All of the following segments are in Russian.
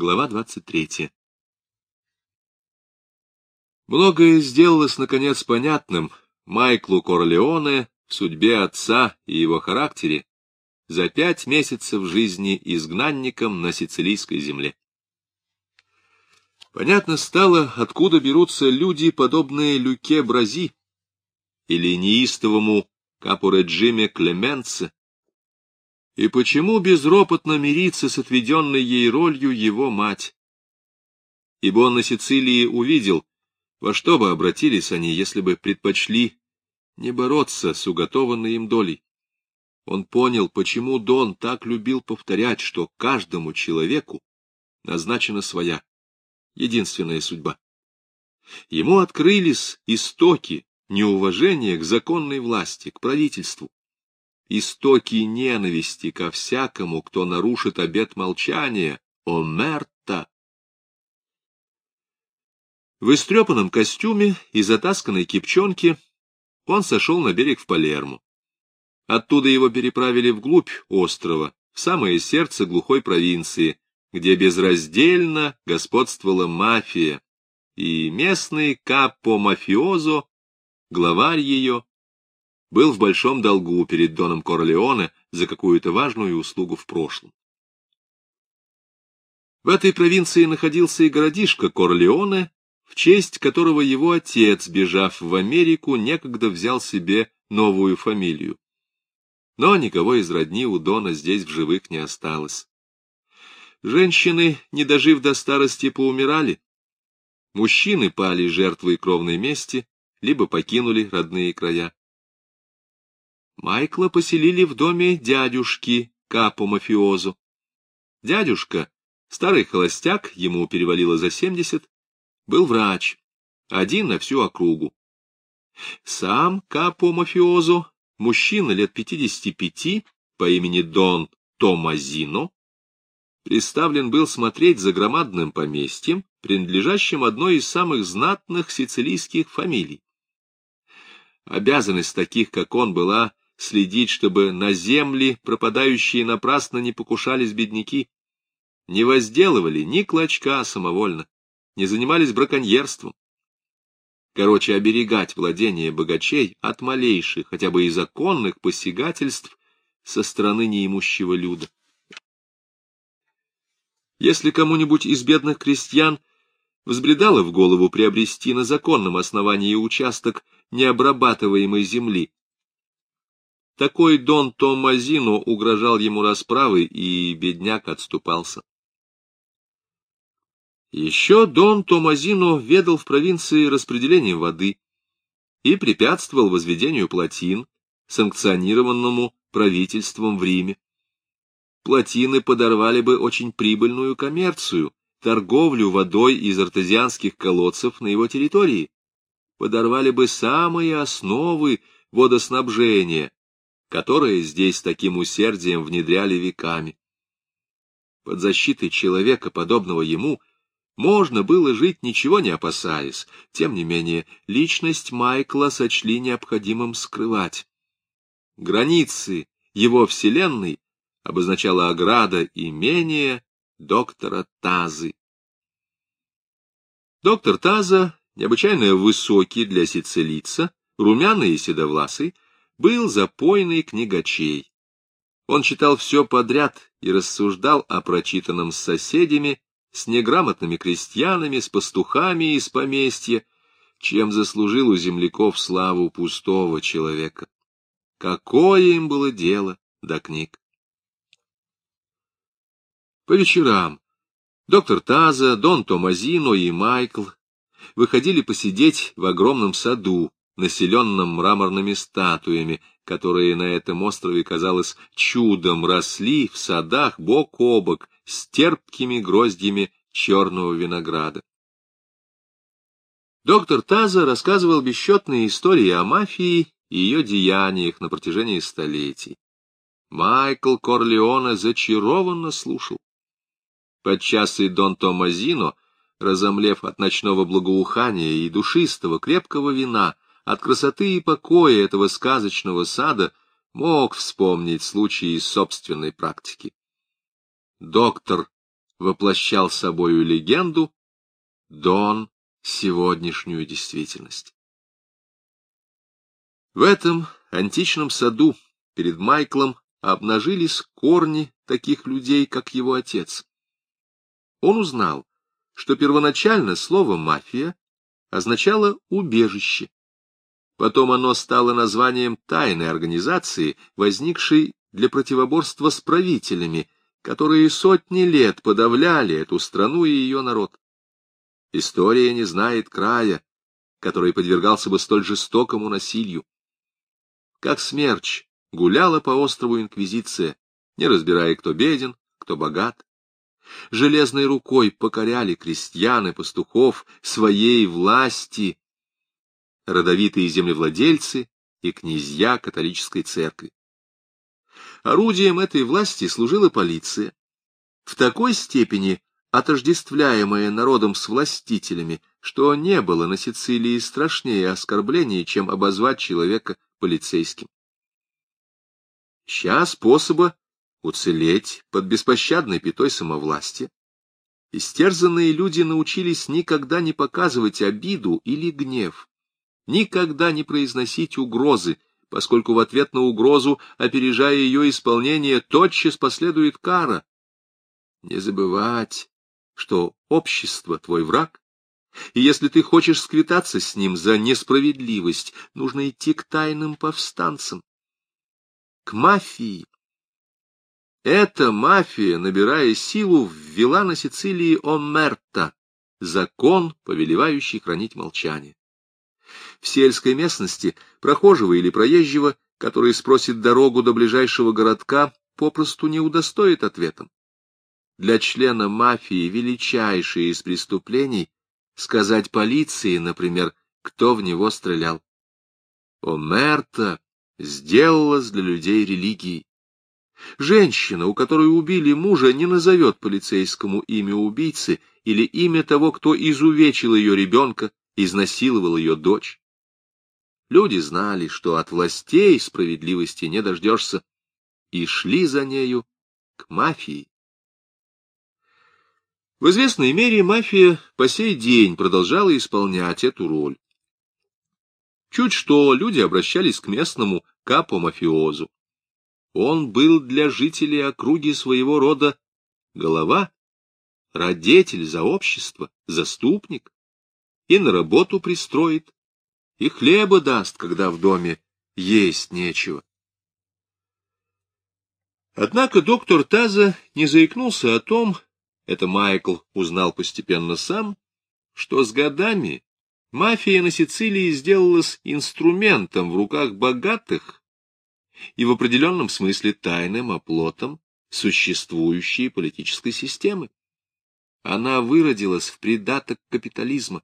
Глава 23. Многое сделалось, наконец, понятным Майклу Корлеоне в судьбе отца и его характере за пять месяцев жизни изгнанником на сицилийской земле. Понятно стало, откуда берутся люди, подобные Люке Брази или неистовому Капуреджиме Клеменце, и почему безропотно мириться с отведенной ей ролью его мать? Ибо он на Сицилии увидел, во что бы обратились они, если бы предпочли не бороться с уготованной им долей. Он понял, почему Дон так любил повторять, что каждому человеку назначена своя, единственная судьба. Ему открылись истоки неуважения к законной власти, к правительству истоки ненависти ко всякому, кто нарушит обет молчания, о мерта. В истрепанном костюме и затасканной кипчонке он сошел на берег в Палермо. Оттуда его переправили вглубь острова, в самое сердце глухой провинции, где безраздельно господствовала мафия, и местный капо-мафиозо, главарь ее, был в большом долгу перед Доном Корлеоне за какую-то важную услугу в прошлом. В этой провинции находился и городишко Корлеоне, в честь которого его отец, бежав в Америку, некогда взял себе новую фамилию. Но никого из родни у Дона здесь в живых не осталось. Женщины, не дожив до старости, поумирали. Мужчины пали жертвой кровной мести, либо покинули родные края. Майкла поселили в доме дядюшки Капо Мафиозу. Дядюшка, старый холостяк, ему перевалило за семьдесят, был врач, один на всю округу. Сам Капо Мафиозу, мужчина лет пятидесяти пяти, по имени Дон Томазино, представлен был смотреть за громадным поместьем, принадлежащим одной из самых знатных сицилийских фамилий. Обязанность таких, как он, была следить, чтобы на земли, пропадающие напрасно, не покушались бедняки, не возделывали ни клочка самовольно, не занимались браконьерством. Короче, оберегать владение богачей от малейших, хотя бы и законных посягательств со стороны неимущего люда. Если кому-нибудь из бедных крестьян взбредало в голову приобрести на законном основании участок необрабатываемой земли, такой Дон Томазино угрожал ему расправой, и бедняк отступался. Еще Дон Томазино ведал в провинции распределением воды и препятствовал возведению плотин, санкционированному правительством в Риме. Плотины подорвали бы очень прибыльную коммерцию, торговлю водой из артезианских колодцев на его территории, подорвали бы самые основы водоснабжения, которые здесь таким усердием внедряли веками. Под защитой человека, подобного ему, можно было жить, ничего не опасаясь. Тем не менее, личность Майкла сочли необходимым скрывать. Границы его вселенной обозначала ограда имения доктора Тазы. Доктор Таза, необычайно высокий для сицилийца, румяный и седовласый, был запойный книгачей. Он читал все подряд и рассуждал о прочитанном с соседями, с неграмотными крестьянами, с пастухами из поместья, чем заслужил у земляков славу пустого человека. Какое им было дело до книг? По вечерам доктор Таза, Дон Томазино и Майкл выходили посидеть в огромном саду, населенном мраморными статуями, которые на этом острове, казалось, чудом росли в садах бок о бок с терпкими гроздьями черного винограда. Доктор Таза рассказывал бесчетные истории о мафии и ее деяниях на протяжении столетий. Майкл Корлеоне зачарованно слушал. Подчас и Дон Томазино, разомлев от ночного благоухания и душистого крепкого вина, от красоты и покоя этого сказочного сада мог вспомнить случаи из собственной практики. Доктор воплощал собою легенду, Дон — сегодняшнюю действительность. В этом античном саду перед Майклом обнажились корни таких людей, как его отец. Он узнал, что первоначально слово «мафия» означало «убежище». Потом оно стало названием тайной организации, возникшей для противоборства с правителями, которые сотни лет подавляли эту страну и ее народ. История не знает края, который подвергался бы столь жестокому насилию. Как смерч гуляла по острову Инквизиция, не разбирая, кто беден, кто богат. Железной рукой покоряли крестьян и пастухов своей власти, родовитые землевладельцы и князья католической церкви. Орудием этой власти служила полиция, в такой степени отождествляемая народом с властителями, что не было на Сицилии страшнее оскорбления, чем обозвать человека полицейским. Ища способа уцелеть под беспощадной пятой самовластия, истерзанные люди научились никогда не показывать обиду или гнев, никогда не произносить угрозы, поскольку в ответ на угрозу, опережая ее исполнение, тотчас последует кара. Не забывать, что общество — твой враг, и если ты хочешь сквитаться с ним за несправедливость, нужно идти к тайным повстанцам, к мафии. Эта мафия, набирая силу, ввела на Сицилии Омерта, закон, повелевающий хранить молчание. В сельской местности прохожего или проезжего, который спросит дорогу до ближайшего городка, попросту не удостоит ответом. Для члена мафии величайшее из преступлений — сказать полиции, например, кто в него стрелял. Омерта сделалась для людей религией. Женщина, у которой убили мужа, не назовет полицейскому имя убийцы или имя того, кто изувечил ее ребенка, изнасиловал ее дочь. Люди знали, что от властей справедливости не дождешься, и шли за нею к мафии. В известной мере мафия по сей день продолжала исполнять эту роль. Чуть что люди обращались к местному капо-мафиозу. Он был для жителей округи своего рода голова, родитель за общество, заступник, и на работу пристроит, и хлеба даст, когда в доме есть нечего. Однако доктор Таза не заикнулся о том, это Майкл узнал постепенно сам, что с годами мафия на Сицилии сделалась инструментом в руках богатых и в определенном смысле тайным оплотом существующей политической системы. Она выродилась в придаток капитализма.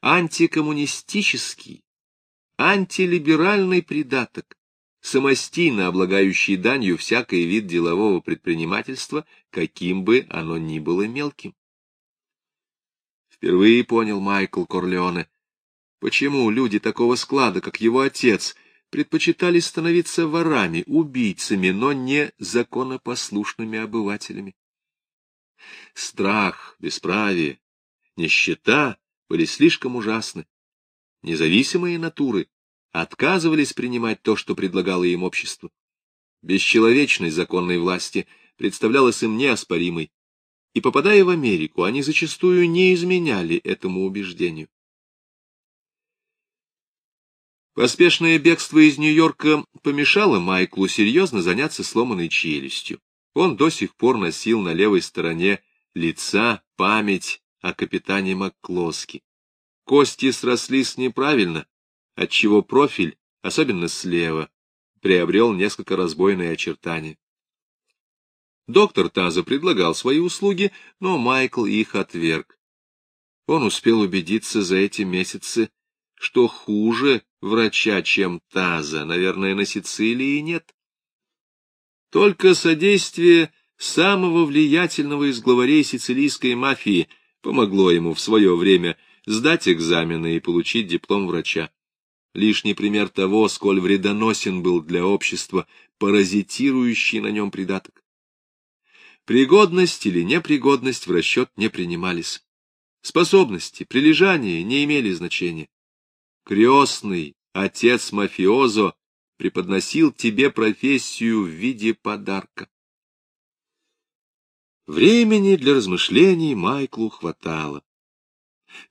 Антикоммунистический, антилиберальный придаток, самостийно облагающий данью всякий вид делового предпринимательства, каким бы оно ни было мелким. Впервые понял Майкл Корлеоне, почему люди такого склада, как его отец, предпочитали становиться ворами, убийцами, но не законопослушными обывателями. Страх, бесправие, нищета были слишком ужасны. Независимые натуры отказывались принимать то, что предлагало им общество. Бесчеловечность законной власти представлялась им неоспоримой, и, попадая в Америку, они зачастую не изменяли этому убеждению. Поспешное бегство из Нью-Йорка помешало Майклу серьезно заняться сломанной челюстью. Он до сих пор носил на левой стороне лица память о капитане Макклоски. Кости срослись неправильно, отчего профиль, особенно слева, приобрел несколько разбойные очертания. Доктор Таза предлагал свои услуги, но Майкл их отверг. Он успел убедиться за эти месяцы, что хуже врача, чем Таза, наверное, на Сицилии нет. Только содействие самого влиятельного из главарей сицилийской мафии помогло ему в свое время сдать экзамены и получить диплом врача лишний пример того, сколь вредоносен был для общества паразитирующий на нем придаток. Пригодность или непригодность в расчет не принимались. Способности, прилежания не имели значения. Крестный, отец мафиозо, преподносил тебе профессию в виде подарка. Времени для размышлений Майклу хватало.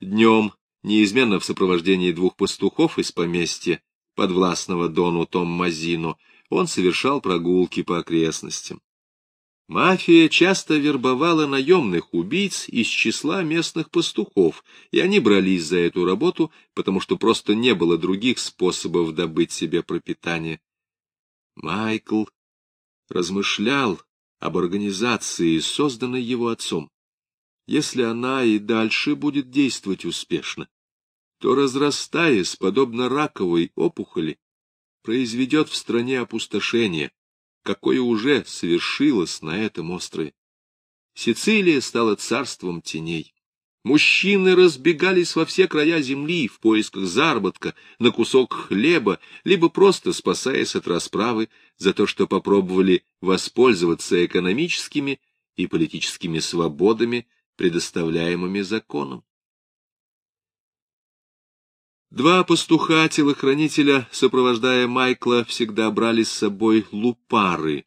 Днем, неизменно в сопровождении двух пастухов из поместья, подвластного Дону Том Мазино, он совершал прогулки по окрестностям. Мафия часто вербовала наемных убийц из числа местных пастухов, и они брались за эту работу, потому что просто не было других способов добыть себе пропитание. Майкл размышлял об организации, созданной его отцом. Если она и дальше будет действовать успешно, то, разрастаясь, подобно раковой опухоли, произведет в стране опустошение, какое уже совершилось на этом острове. Сицилия стала царством теней. Мужчины разбегались во все края земли в поисках заработка на кусок хлеба, либо просто спасаясь от расправы за то, что попробовали воспользоваться экономическими и политическими свободами, предоставляемыми законом. Два пастуха-телохранителя, сопровождая Майкла, всегда брали с собой лупары.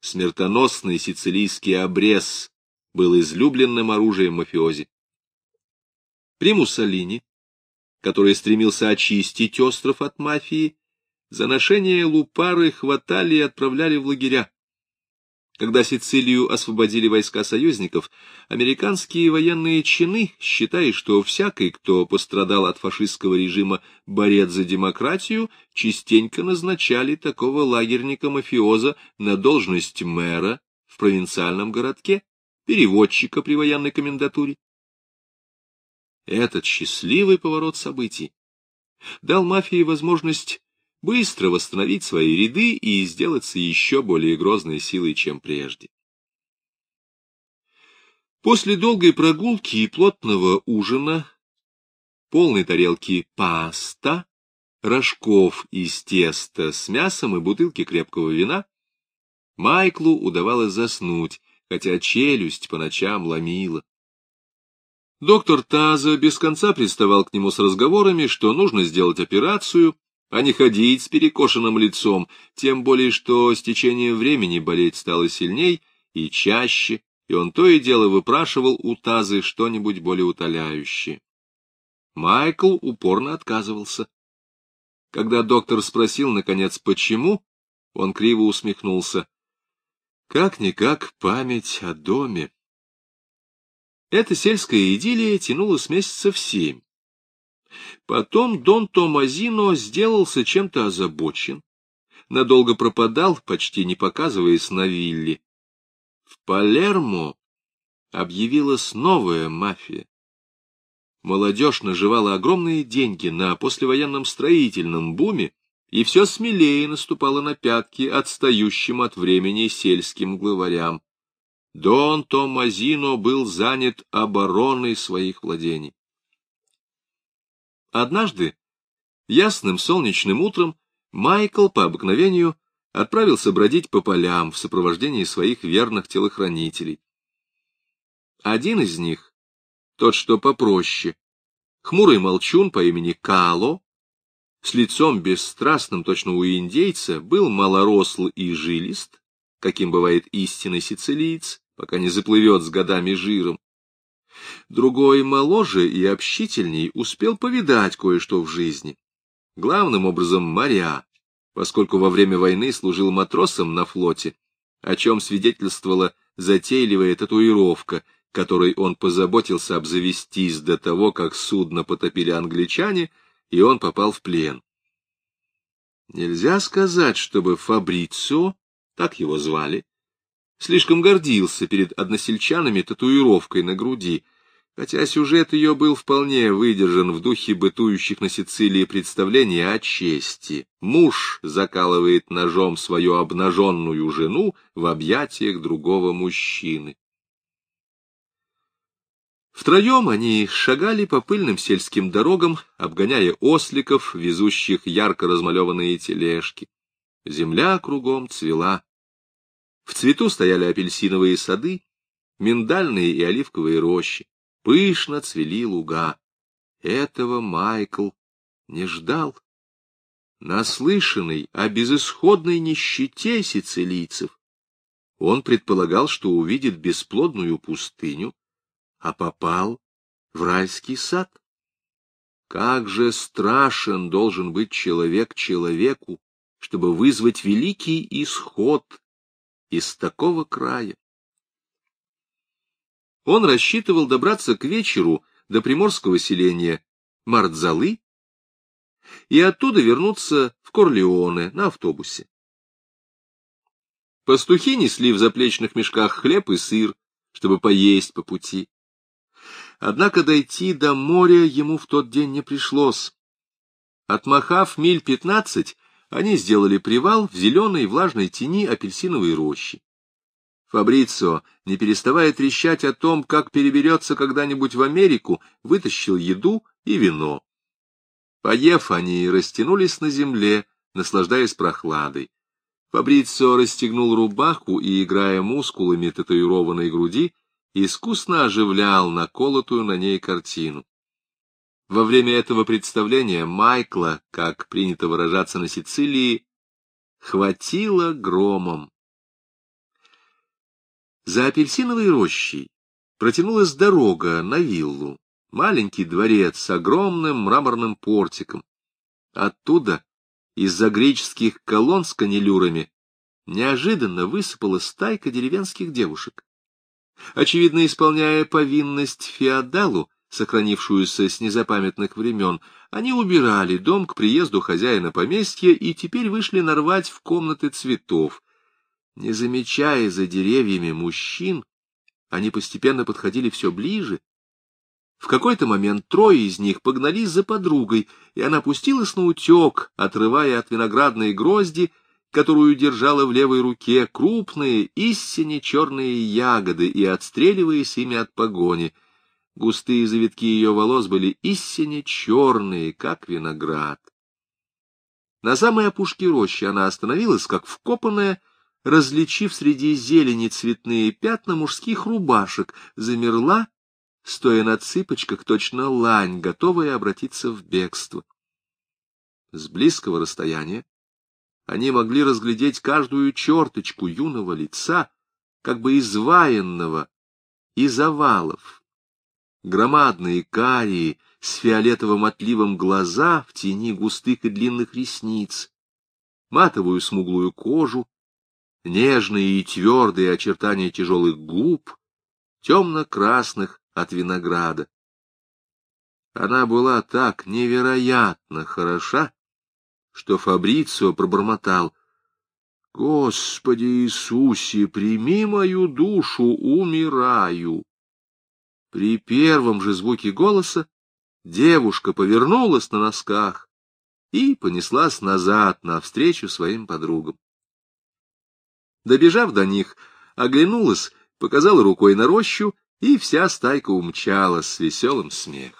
Смертоносный сицилийский обрез был излюбленным оружием мафиози. При Муссолини, который стремился очистить остров от мафии, за ношение лупары хватали и отправляли в лагеря. Когда Сицилию освободили войска союзников, американские военные чины, считая, что всякий, кто пострадал от фашистского режима, борец за демократию, частенько назначали такого лагерника-мафиоза на должность мэра в провинциальном городке, переводчика при военной комендатуре. Этот счастливый поворот событий дал мафии возможность быстро восстановить свои ряды и сделаться еще более грозной силой, чем прежде. После долгой прогулки и плотного ужина, полной тарелки паста, рожков из теста с мясом и бутылки крепкого вина, Майклу удавалось заснуть, хотя челюсть по ночам ломила. Доктор Таза без конца приставал к нему с разговорами, что нужно сделать операцию, а не ходить с перекошенным лицом, тем более что с течением времени болеть стало сильней и чаще, и он то и дело выпрашивал у Тазы что-нибудь более утоляющее. Майкл упорно отказывался. Когда доктор спросил, наконец, почему, он криво усмехнулся. Как-никак память о доме. Эта сельская идиллия тянулась месяцев семь. Потом Дон Томазино сделался чем-то озабочен, надолго пропадал, почти не показываясь на вилле. В Палермо объявилась новая мафия. Молодежь наживала огромные деньги на послевоенном строительном буме и все смелее наступала на пятки отстающим от времени сельским главарям. Дон Томазино был занят обороной своих владений. Однажды, ясным солнечным утром, Майкл по обыкновению отправился бродить по полям в сопровождении своих верных телохранителей. Один из них, тот, что попроще, хмурый молчун по имени Кало, с лицом бесстрастным точно у индейца, был малоросл и жилист, каким бывает истинный сицилиец, пока не заплывет с годами жиром. Другой, моложе и общительней, успел повидать кое-что в жизни. Главным образом моря, поскольку во время войны служил матросом на флоте, о чем свидетельствовала затейливая татуировка, которой он позаботился обзавестись до того, как судно потопили англичане, и он попал в плен. Нельзя сказать, чтобы Фабрицио, так его звали, слишком гордился перед односельчанами татуировкой на груди, хотя сюжет ее был вполне выдержан в духе бытующих на Сицилии представлений о чести. Муж закалывает ножом свою обнаженную жену в объятиях другого мужчины. Втроем они шагали по пыльным сельским дорогам, обгоняя осликов, везущих ярко размалеванные тележки. Земля кругом цвела. В цвету стояли апельсиновые сады, миндальные и оливковые рощи, пышно цвели луга. Этого Майкл не ждал. Наслышанный о безысходной нищете сицилийцев, он предполагал, что увидит бесплодную пустыню, а попал в райский сад. Как же страшен должен быть человек человеку, чтобы вызвать великий исход из такого края. Он рассчитывал добраться к вечеру до приморского селения Мардзалы и оттуда вернуться в Корлеоне на автобусе. Пастухи несли в заплечных мешках хлеб и сыр, чтобы поесть по пути. Однако дойти до моря ему в тот день не пришлось. Отмахав миль пятнадцать, они сделали привал в зеленой влажной тени апельсиновой рощи. Фабрицио, не переставая трещать о том, как переберется когда-нибудь в Америку, вытащил еду и вино. Поев, они растянулись на земле, наслаждаясь прохладой. Фабрицио расстегнул рубаху и, играя мускулами татуированной груди, искусно оживлял наколотую на ней картину. Во время этого представления Майкла, как принято выражаться на Сицилии, хватило громом. За апельсиновой рощей протянулась дорога на виллу, маленький дворец с огромным мраморным портиком. Оттуда, из-за греческих колонн с канилюрами, неожиданно высыпала стайка деревенских девушек. Очевидно, исполняя повинность феодалу, сохранившуюся с незапамятных времен, они убирали дом к приезду хозяина поместья и теперь вышли нарвать в комнаты цветов. Не замечая за деревьями мужчин, они постепенно подходили все ближе. В какой-то момент трое из них погнались за подругой, и она пустилась на утек, отрывая от виноградной грозди, которую держала в левой руке, крупные, истинно черные ягоды и отстреливаясь ими от погони — Густые завитки ее волос были истинно черные, как виноград. На самой опушке рощи она остановилась, как вкопанная, различив среди зелени цветные пятна мужских рубашек, замерла, стоя на цыпочках, точно лань, готовая обратиться в бегство. С близкого расстояния они могли разглядеть каждую черточку юного лица, как бы изваянного из овалов громадные карие с фиолетовым отливом глаза в тени густых и длинных ресниц, матовую смуглую кожу, нежные и твердые очертания тяжелых губ, темно-красных от винограда. Она была так невероятно хороша, что Фабрицио пробормотал «Господи Иисусе, прими мою душу, умираю!» При первом же звуке голоса девушка повернулась на носках и понеслась назад навстречу своим подругам. Добежав до них, оглянулась, показала рукой на рощу, и вся стайка умчалась с веселым смехом.